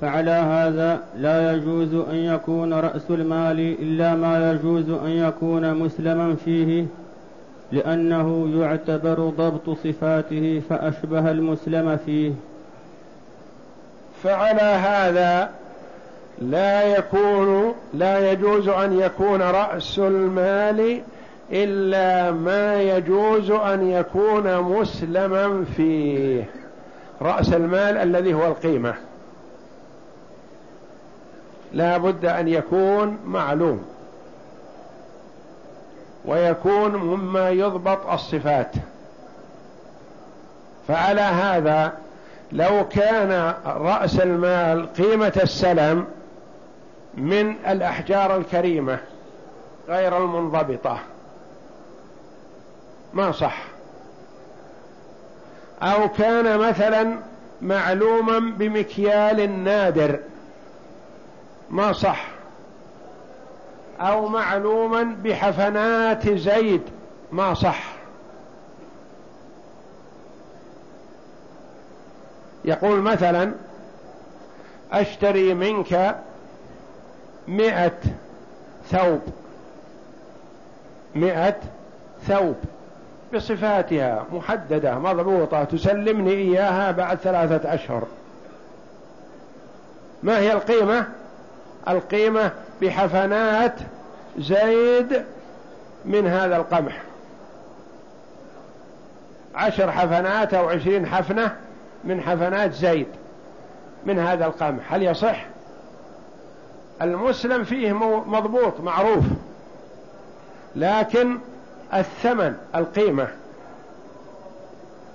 فعلى هذا لا يجوز أن يكون رأس المال إلا ما يجوز أن يكون مسلما فيه لأنه يعتبر ضبط صفاته فأشبه المسلم فيه. فعلى هذا لا يكون لا يجوز أن يكون رأس المال إلا ما يجوز أن يكون مسلما فيه. رأس المال الذي هو القيمة. لا بد أن يكون معلوم ويكون مما يضبط الصفات. فعلى هذا لو كان رأس المال قيمة السلم من الأحجار الكريمة غير المنضبطة ما صح. أو كان مثلا معلوما بمكيال نادر ما صح. أو معلوما بحفنات زيد ما صح. يقول مثلا أشتري منك مئة ثوب. مئة ثوب. بصفاتها محددة مضبوطة تسلمني إياها بعد ثلاثة أشهر. ما هي القيمة؟ القيمة بحفنات زيد من هذا القمح. عشر حفنات أو عشرين حفنة من حفنات زيد من هذا القمح. هل يصح؟ المسلم فيه مضبوط معروف. لكن الثمن القيمة.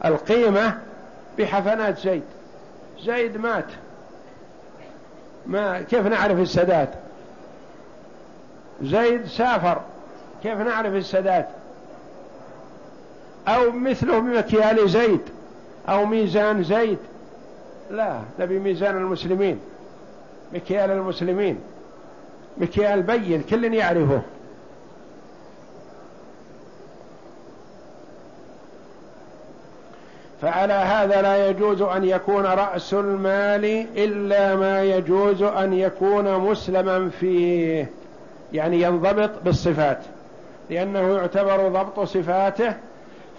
القيمة بحفنات زيد. زيد مات. ما كيف نعرف السداد زيد سافر كيف نعرف السداد أو مثله بمكيال زيد أو ميزان زيد. لا نبي ميزان المسلمين مكيال المسلمين مكيال بين كل يعرفه. فعلى هذا لا يجوز أن يكون رأس المال إلا ما يجوز أن يكون مسلما فيه يعني ينضبط بالصفات. لأنه يعتبر ضبط صفاته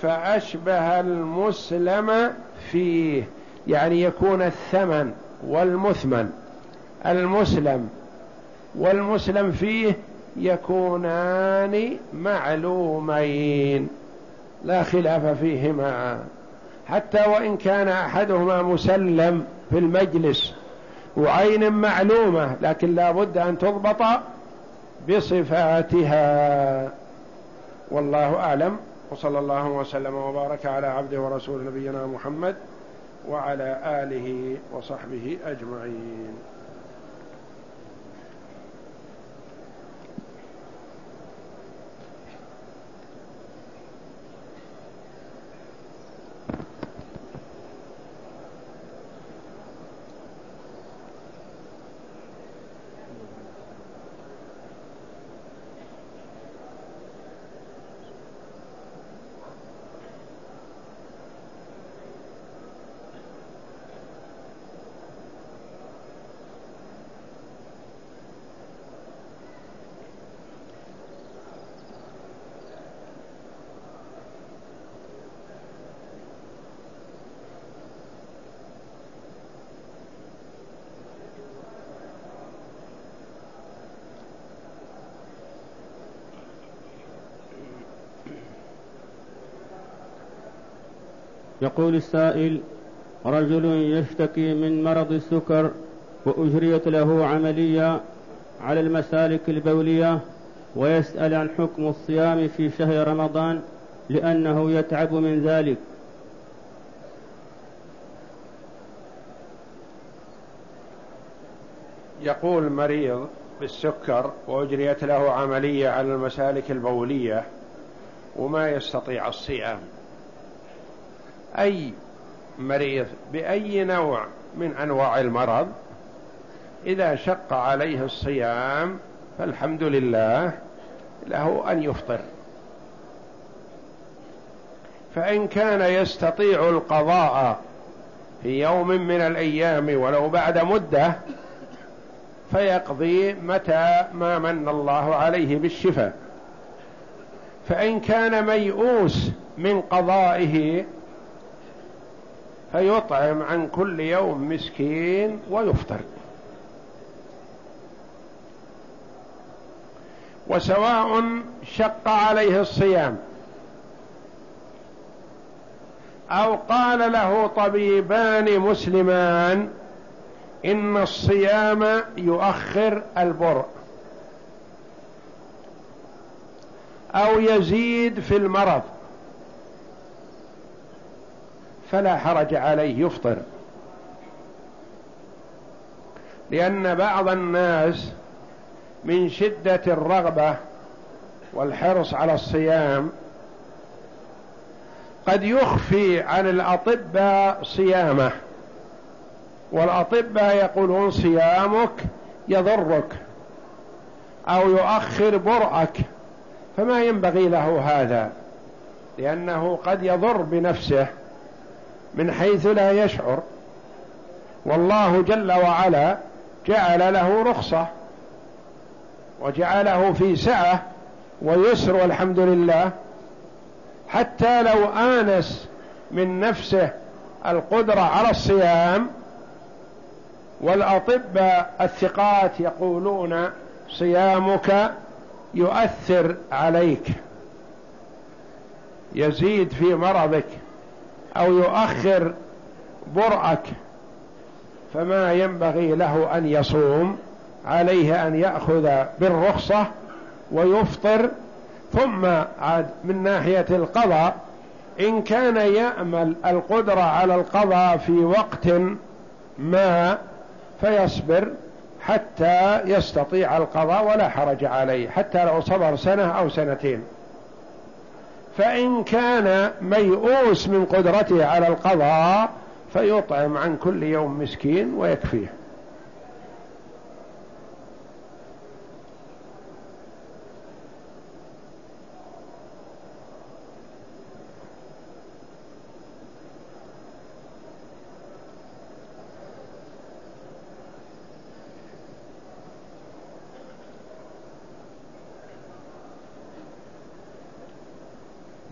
فأشبه المسلم فيه يعني يكون الثمن والمثمن. المسلم والمسلم فيه يكونان معلومين لا خلاف فيهما. حتى وإن كان أحدهما مسلم في المجلس وعين معلومة لكن لا بد أن تضبط بصفاتها. والله أعلم. وصلى الله وسلم وبارك على عبده ورسول نبينا محمد وعلى آله وصحبه أجمعين. يقول السائل رجل يشتكي من مرض السكر وأجريت له عملية على المسالك البولية ويسأل عن حكم الصيام في شهر رمضان لأنه يتعب من ذلك. يقول مريض بالسكر وأجريت له عملية على المسالك البولية وما يستطيع الصيام. أي مريض بأي نوع من أنواع المرض إذا شق عليه الصيام فالحمد لله له أن يفطر. فإن كان يستطيع القضاء في يوم من الأيام ولو بعد مدة فيقضي متى ما من الله عليه بالشفاء. فإن كان ميؤوس من قضائه فيطعم عن كل يوم مسكين ويفطر. وسواء شق عليه الصيام أو قال له طبيبان مسلمان إن الصيام يؤخر البرء أو يزيد في المرض. فلا حرج عليه يفطر. لأن بعض الناس من شدة الرغبة والحرص على الصيام قد يخفي عن الأطباء صيامه والأطباء يقولون صيامك يضرك أو يؤخر برأك فما ينبغي له هذا لأنه قد يضر بنفسه. من حيث لا يشعر. والله جل وعلا جعل له رخصة وجعله في سعة ويسر والحمد لله. حتى لو آنس من نفسه القدرة على الصيام والأطباء الثقات يقولون صيامك يؤثر عليك يزيد في مرضك. أو يؤخر برأك فما ينبغي له أن يصوم عليه أن يأخذ بالرخصة ويفطر. ثم عاد من ناحية القضاء إن كان يأمل القدرة على القضاء في وقت ما فيصبر حتى يستطيع القضاء ولا حرج عليه حتى لو صبر سنة أو سنتين. فإن كان ميؤوس من قدرته على القضاء فيطعم عن كل يوم مسكين ويكفيه.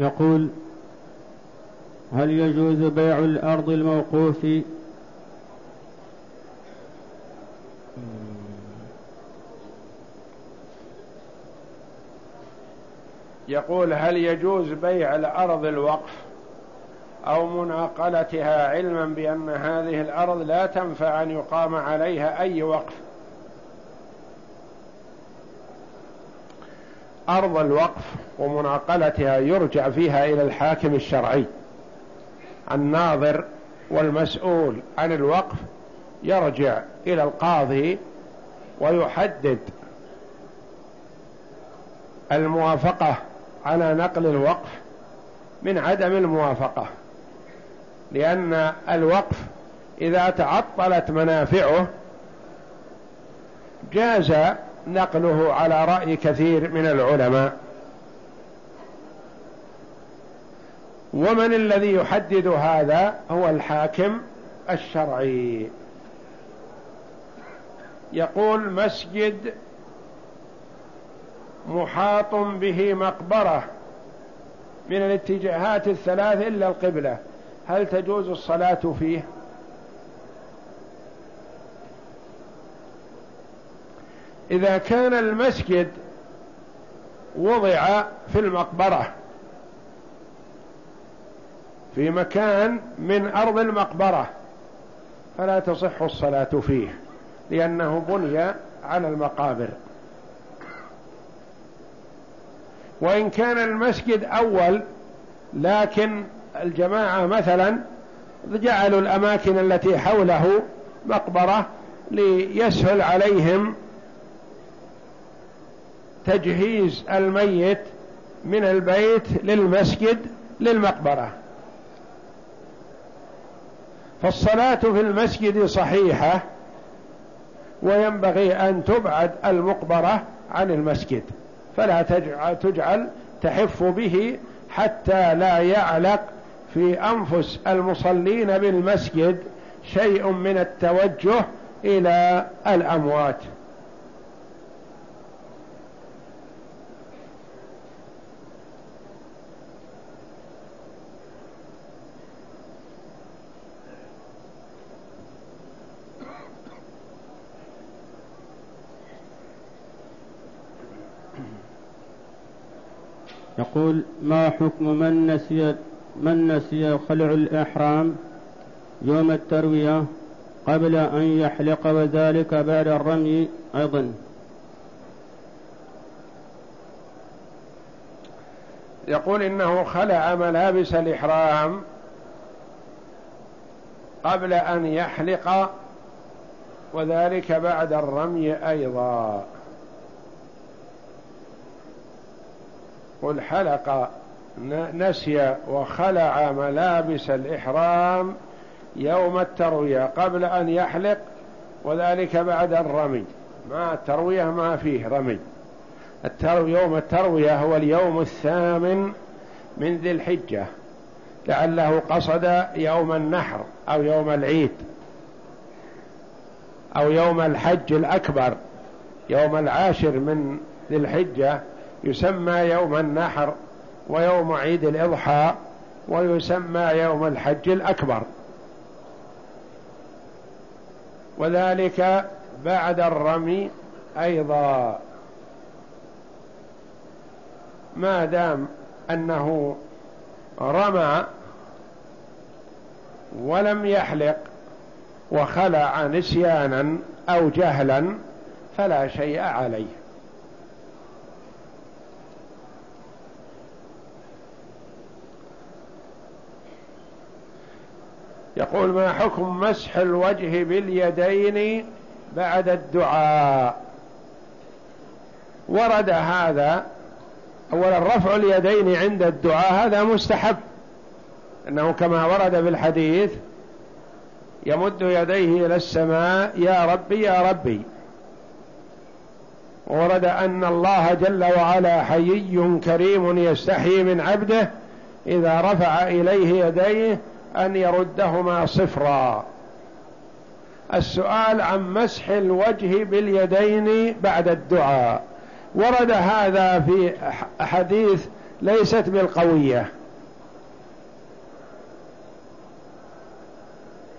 يقول هل يجوز بيع الأرض الموقوف؟ يقول هل يجوز بيع الأرض الوقف أو مناقلتها علما بأن هذه الأرض لا تنفع أن يقام عليها أي وقف؟ أرض الوقف ومناقلتها يرجع فيها إلى الحاكم الشرعي. الناظر والمسؤول عن الوقف يرجع إلى القاضي ويحدد الموافقة على نقل الوقف من عدم الموافقة لأن الوقف إذا تعطلت منافعه جاز نقله على رأي كثير من العلماء. ومن الذي يحدد هذا هو الحاكم الشرعي. يقول مسجد محاط به مقبرة من الاتجاهات الثلاث إلا القبلة. هل تجوز الصلاة فيه؟ إذا كان المسجد وضع في المقبرة في مكان من أرض المقبرة فلا تصح الصلاة فيه لأنه بني على المقابر. وإن كان المسجد أول لكن الجماعة مثلا جعلوا الأماكن التي حوله مقبرة ليسهل عليهم تجهيز الميت من البيت للمسجد للمقبرة. فالصلاة في المسجد صحيحة وينبغي أن تبعد المقبرة عن المسجد فلا تجعل تحف به حتى لا يعلق في أنفس المصلين بالمسجد شيء من التوجه إلى الأموات. يقول ما حكم من نسي من نسي خلع الإحرام يوم التروية قبل أن يحلق وذلك بعد الرمي أيضا؟ يقول إنه خلع ملابس الإحرام قبل أن يحلق وذلك بعد الرمي أيضا. قل حلق نسي وخلع ملابس الإحرام يوم التروية قبل أن يحلق وذلك بعد الرمي. ما التروية؟ ما فيه رمي. يوم التروية هو اليوم الثامن من ذي الحجة. لعله قصد يوم النحر أو يوم العيد أو يوم الحج الأكبر يوم العاشر من ذي الحجة. يسمى يوم النحر ويوم عيد الإضحى ويسمى يوم الحج الأكبر. وذلك بعد الرمي أيضا. ما دام أنه رمى ولم يحلق وخلع نسيانا أو جهلا فلا شيء عليه. يقول ما حكم مسح الوجه باليدين بعد الدعاء؟ ورد هذا اولا رفع اليدين عند الدعاء هذا مستحب إنه كما ورد في الحديث يمد يديه إلى السماء يا ربي يا ربي. ورد أن الله جل وعلا حيي كريم يستحيي من عبده إذا رفع إليه يديه أن يردهما صفرا. السؤال عن مسح الوجه باليدين بعد الدعاء. ورد هذا في حديث ليست بالقوية.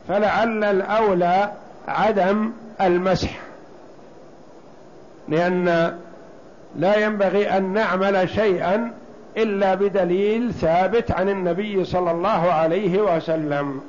فلعل الأولى عدم المسح. لأن لا ينبغي أن نعمل شيئا إلا بدليل ثابت عن النبي صلى الله عليه وسلم.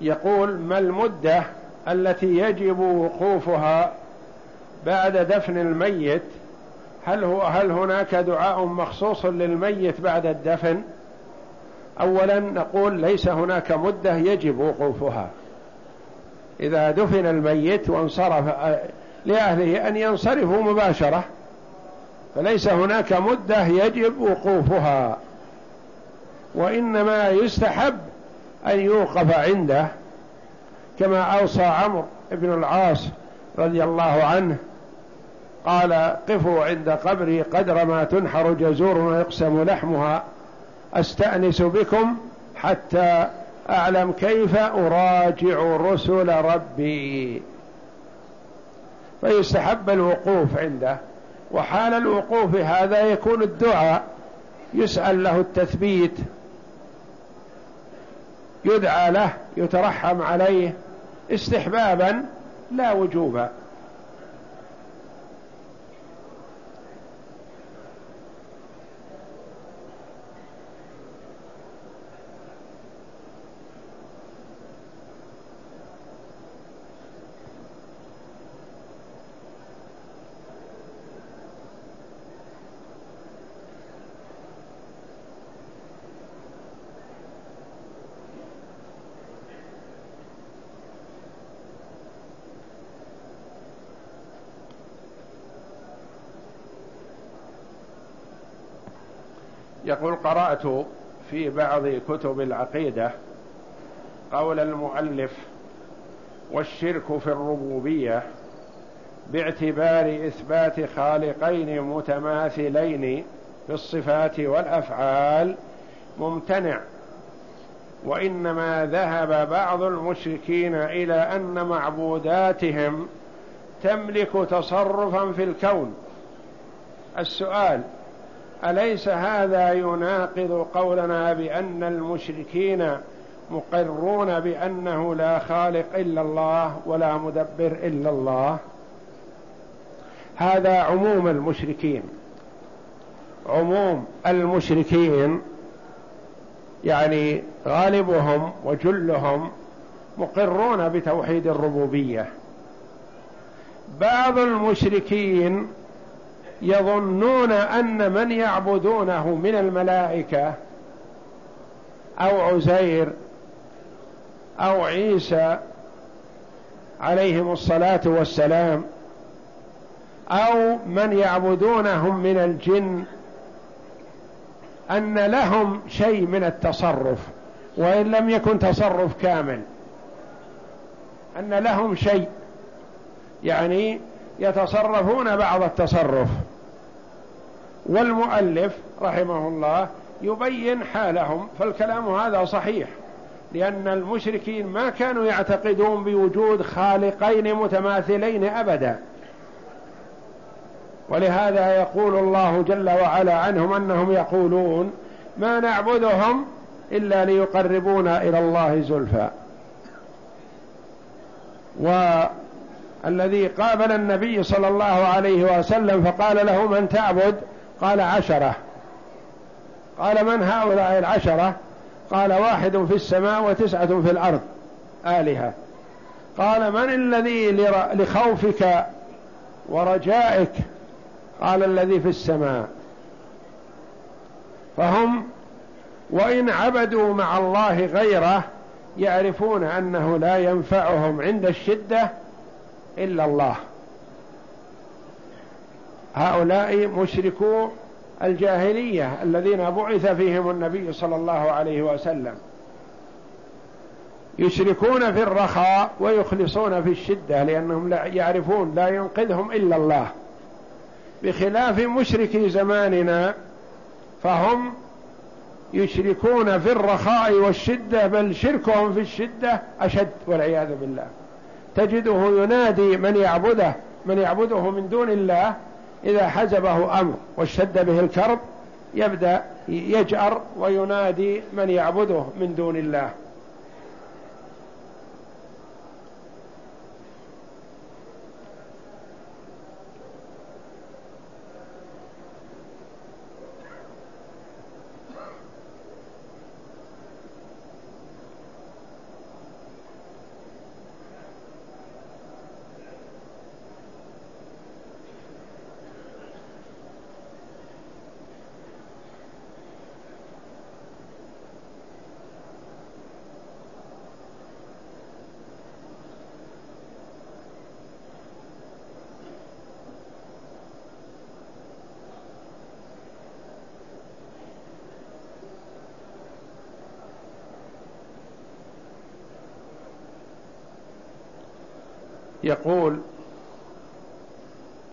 يقول ما المدة التي يجب وقوفها بعد دفن الميت هل هو هل هناك دعاء مخصوص للميت بعد الدفن؟ اولا نقول ليس هناك مدة يجب وقوفها. إذا دفن الميت وانصرف لأهله أن ينصرفوا مباشرة فليس هناك مدة يجب وقوفها. وإنما يستحب أن يوقف عنده كما أوصى عمرو بن العاص رضي الله عنه قال قفوا عند قبري قدر ما تنحر جزور ويقسم لحمها. أستأنس بكم حتى أعلم كيف أراجع رسل ربي. فيستحب الوقوف عنده. وحال الوقوف هذا يكون الدعاء. يسأل له التثبيت. يدعى له يترحم عليه. استحبابا لا وجوبا. يقول قرأت في بعض كتب العقيدة قول المؤلف والشرك في الربوبية باعتبار إثبات خالقين متماثلين في الصفات والأفعال ممتنع وإنما ذهب بعض المشركين إلى أن معبوداتهم تملك تصرفا في الكون. السؤال أليس هذا يناقض قولنا بأن المشركين مقرون بأنه لا خالق إلا الله ولا مدبر إلا الله؟ هذا عموم المشركين. عموم المشركين يعني غالبهم وجلهم مقرون بتوحيد الربوبية. بعض المشركين يظنون أن من يعبدونه من الملائكة أو عزير أو عيسى عليهم الصلاة والسلام أو من يعبدونهم من الجن أن لهم شيء من التصرف وإن لم يكن تصرف كامل. أن لهم شيء يعني يتصرفون بعض التصرف. والمؤلف رحمه الله يبين حالهم فالكلام هذا صحيح لأن المشركين ما كانوا يعتقدون بوجود خالقين متماثلين أبدا. ولهذا يقول الله جل وعلا عنهم أنهم يقولون ما نعبدهم إلا ليقربونا إلى الله زلفى. والذي قابل النبي صلى الله عليه وسلم فقال له من تعبد؟ قال عشرة. قال من هؤلاء العشرة؟ قال واحد في السماء وتسعة في الأرض. آلهة. قال من الذي لخوفك ورجائك؟ قال الذي في السماء. فهم وإن عبدوا مع الله غيره يعرفون أنه لا ينفعهم عند الشدة إلا الله. هؤلاء مشركو الجاهلية الذين بعث فيهم النبي صلى الله عليه وسلم. يشركون في الرخاء ويخلصون في الشدة لأنهم لا يعرفون لا ينقذهم إلا الله. بخلاف مشركي زماننا فهم يشركون في الرخاء والشدة بل شركهم في الشدة أشد والعياذ بالله. تجده ينادي من يعبده من يعبده من دون الله إذا حزبه أمر واشتد به الكرب يبدأ يجأر وينادي من يعبده من دون الله. يقول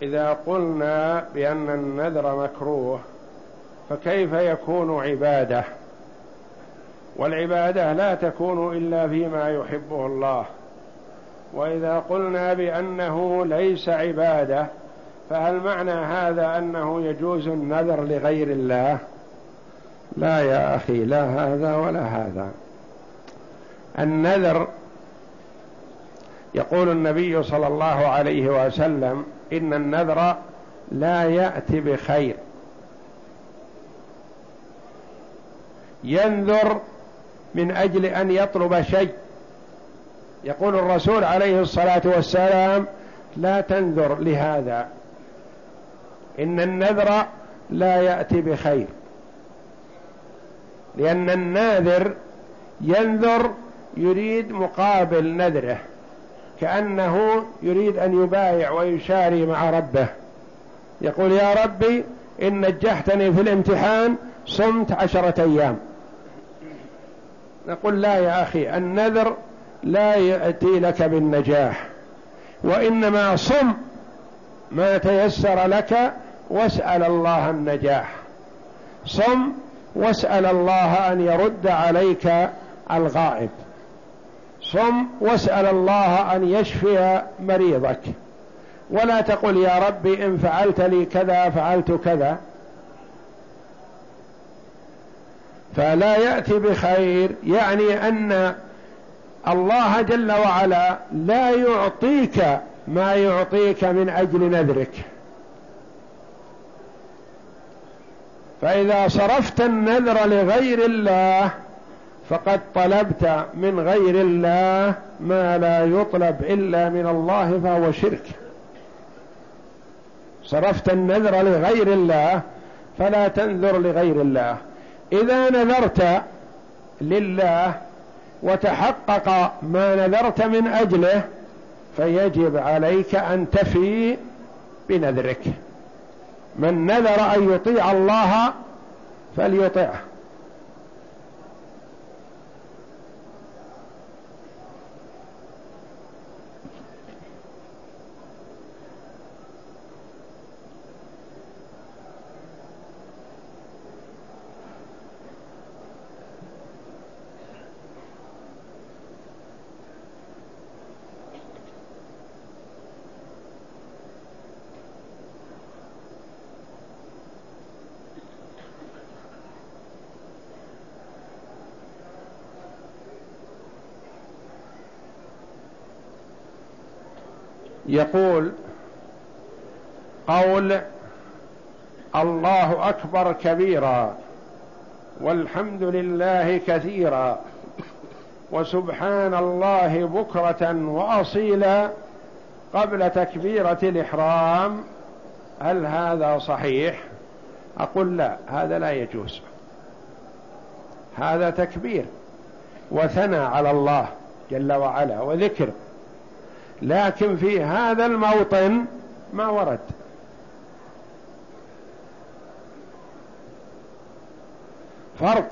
إذا قلنا بأن النذر مكروه فكيف يكون عبادة؟ والعبادة لا تكون إلا فيما يحبه الله. وإذا قلنا بأنه ليس عبادة فهل معنى هذا أنه يجوز النذر لغير الله؟ لا يا أخي لا هذا ولا هذا. النذر يقول النبي صلى الله عليه وسلم إن النذر لا يأتي بخير. ينذر من أجل أن يطلب شيء. يقول الرسول عليه الصلاة والسلام لا تنذر لهذا. إن النذر لا يأتي بخير. لأن الناذر ينذر يريد مقابل نذره. كأنه يريد أن يبايع ويشاري مع ربه. يقول يا ربي إن نجحتني في الامتحان صمت عشرة أيام. نقول لا يا أخي النذر لا يأتي لك بالنجاح وإنما صم ما تيسر لك واسأل الله النجاح. صم واسأل الله أن يرد عليك الغائب. صم واسأل الله أن يشفي مريضك. ولا تقل يا ربي إن فعلت لي كذا فعلت كذا. فلا يأتي بخير يعني أن الله جل وعلا لا يعطيك ما يعطيك من أجل نذرك. فإذا صرفت النذر لغير الله فقد طلبت من غير الله ما لا يطلب إلا من الله فهو شرك. صرفت النذر لغير الله فلا تنذر لغير الله. إذا نذرت لله وتحقق ما نذرت من أجله فيجب عليك أن تفي بنذرك. من نذر أن يطيع الله فليطعه يقول قول الله أكبر كبيرا والحمد لله كثيرا وسبحان الله بكرة وأصيلا قبل تكبيرة الإحرام. هل هذا صحيح؟ أقول لا هذا لا يجوز. هذا تكبير وثنى على الله جل وعلا وذكر لكن في هذا الموطن ما ورد. فرق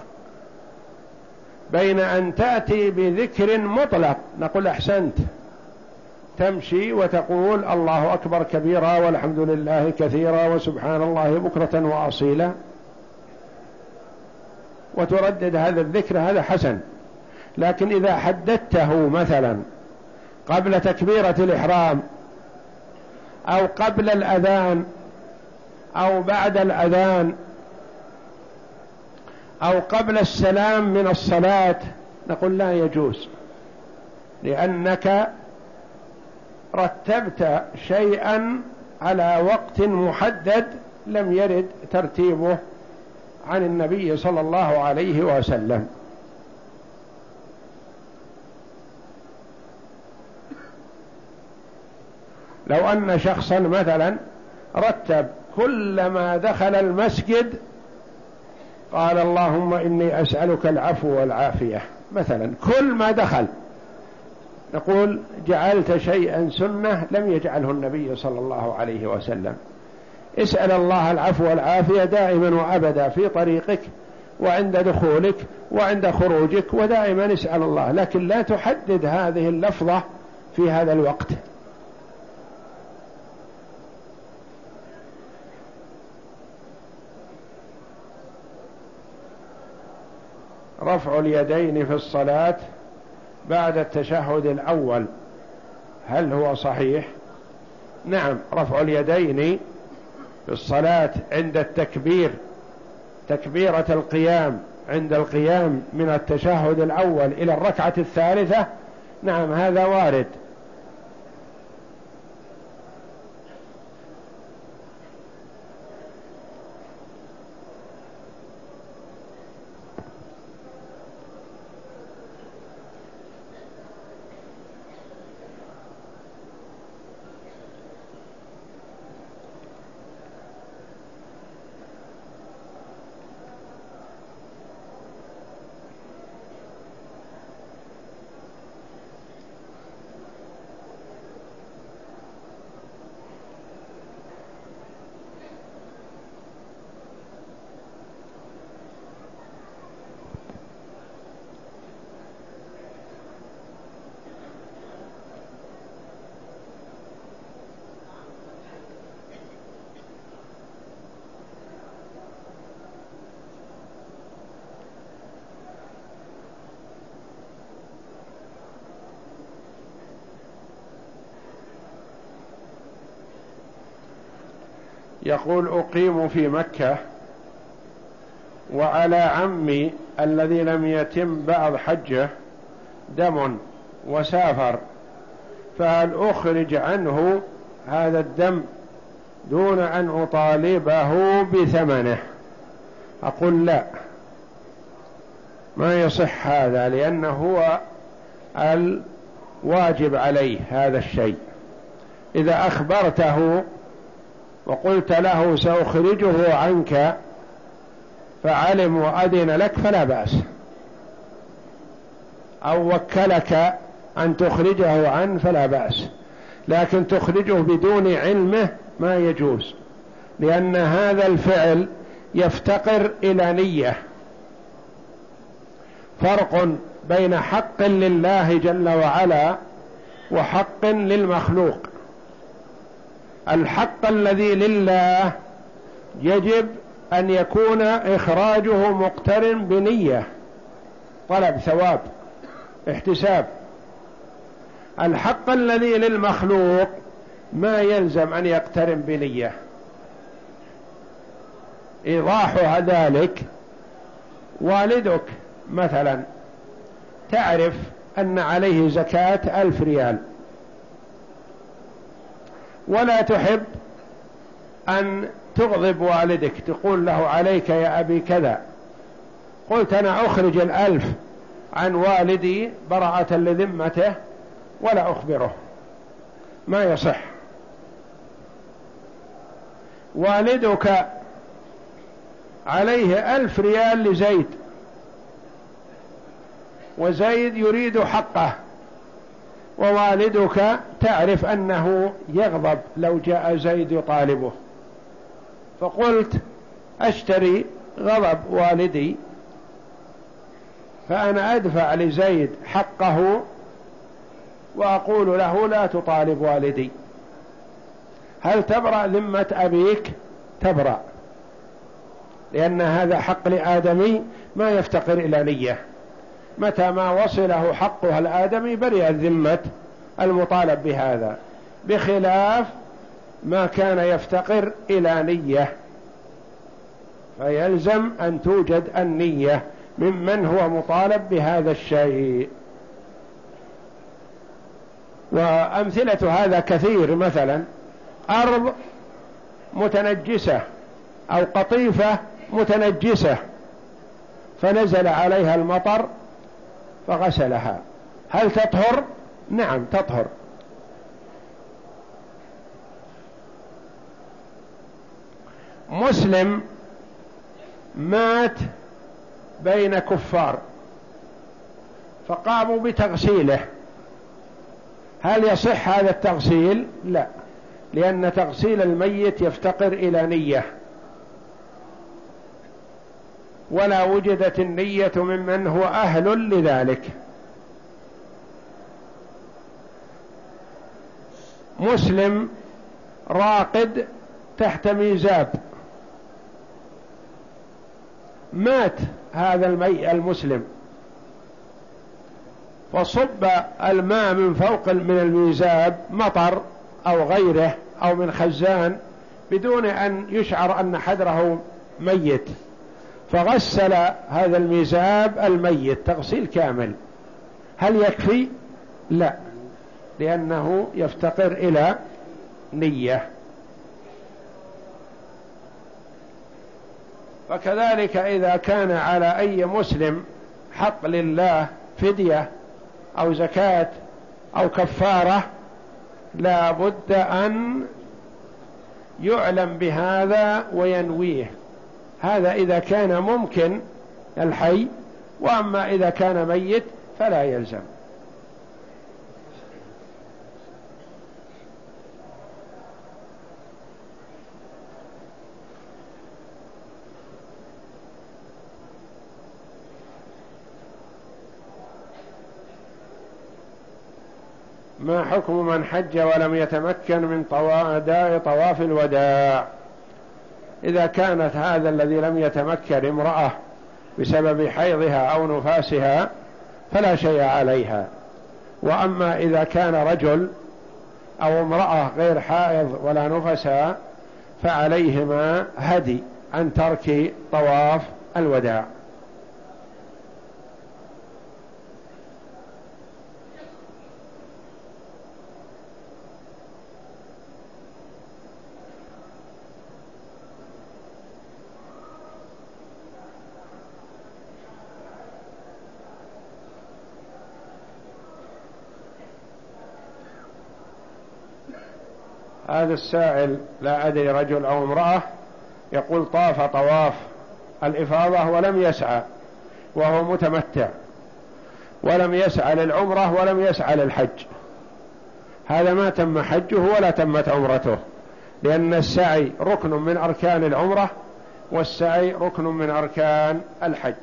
بين أن تأتي بذكر مطلق نقول أحسنت تمشي وتقول الله أكبر كبيرا والحمد لله كثيرا وسبحان الله بكرة وأصيلا وتردد هذا الذكر هذا حسن. لكن إذا حددته مثلا قبل تكبيرة الإحرام أو قبل الأذان أو بعد الأذان أو قبل السلام من الصلاة نقول لا يجوز لأنك رتبت شيئا على وقت محدد لم يرد ترتيبه عن النبي صلى الله عليه وسلم. لو أن شخصا مثلا رتب كلما دخل المسجد قال اللهم إني أسألك العفو والعافية. مثلا كل ما دخل. نقول جعلت شيئا سنة لم يجعله النبي صلى الله عليه وسلم. اسأل الله العفو والعافية دائما وأبدا في طريقك وعند دخولك وعند خروجك ودائما اسأل الله. لكن لا تحدد هذه اللفظة في هذا الوقت. رفع اليدين في الصلاة بعد التشهد الأول. هل هو صحيح؟ نعم رفع اليدين في الصلاة عند التكبير تكبيرة القيام عند القيام من التشهد الأول إلى الركعة الثالثة. نعم هذا وارد. يقول أقيم في مكة وعلى عمي الذي لم يتم بعض حجه دم وسافر فهل أخرج عنه هذا الدم دون أن أطالبه بثمنه؟ أقول لا. ما يصح هذا؟ لأنه هو الواجب عليه هذا الشيء. إذا أخبرته وقلت له سأخرجه عنك فعلم وأذن لك فلا بأس. أو وكلك أن تخرجه عنه فلا بأس. لكن تخرجه بدون علمه ما يجوز لأن هذا الفعل يفتقر إلى نية. فرق بين حق لله جل وعلا وحق للمخلوق. الحق الذي لله يجب أن يكون إخراجه مقترن بنية طلب ثواب احتساب. الحق الذي للمخلوق ما يلزم أن يقترن بنية. إيضاح ذلك والدك مثلا تعرف أن عليه زكاة ألف ريال. ولا تحب أن تغضب والدك تقول له عليك يا أبي كذا. قلت أنا أخرج الألف عن والدي براءة لذمته ولا أخبره. ما يصح. والدك عليه ألف ريال لزيد وزيد يريد حقه. ووالدك تعرف أنه يغضب لو جاء زيد يطالبه. فقلت أشتري غضب والدي فأنا أدفع لزيد حقه وأقول له لا تطالب والدي. هل تبرأ ذمة أبيك؟ تبرأ لأن هذا حق لآدمي ما يفتقر إلى نية. متى ما وصله حقها الآدمي برئت ذمة المطالب بهذا بخلاف ما كان يفتقر إلى نية. فيلزم أن توجد النية ممن هو مطالب بهذا الشيء. وأمثلة هذا كثير مثلا أرض متنجسة أو قطيفة متنجسة فنزل عليها المطر فغسلها. هل تطهر؟ نعم تطهر. مسلم مات بين كفار فقاموا بتغسيله. هل يصح هذا التغسيل؟ لا لأن تغسيل الميت يفتقر إلى نية. ولا وجدت النية ممن هو أهل لذلك. مسلم راقد تحت ميزاب. مات هذا المي المسلم. فصب الماء من فوق من الميزاب مطر أو غيره أو من خزان بدون أن يشعر أن حدره ميت. فغسل هذا الميزاب الميت تغسيل كامل. هل يكفي؟ لا لأنه يفتقر إلى نية. فكذلك إذا كان على أي مسلم حق لله فدية أو زكاة أو كفارة لا بد أن يعلم بهذا وينويه. هذا إذا كان ممكن الحي وأما إذا كان ميت فلا يلزم. ما حكم من حج ولم يتمكن من طواف الوداع؟ إذا كانت هذا الذي لم يتمكن امرأة بسبب حيضها أو نفاسها فلا شيء عليها. وأما إذا كان رجل أو امرأة غير حائض ولا نفسها فعليهما هدي عن ترك طواف الوداع. هذا السائل لا أدري رجل أو امرأة يقول طاف طواف الإفاضة ولم يسعى وهو متمتع ولم يسعى للعمرة ولم يسعى للحج. هذا ما تم حجه ولا تمت عمرته لأن السعي ركن من أركان العمرة والسعي ركن من أركان الحج.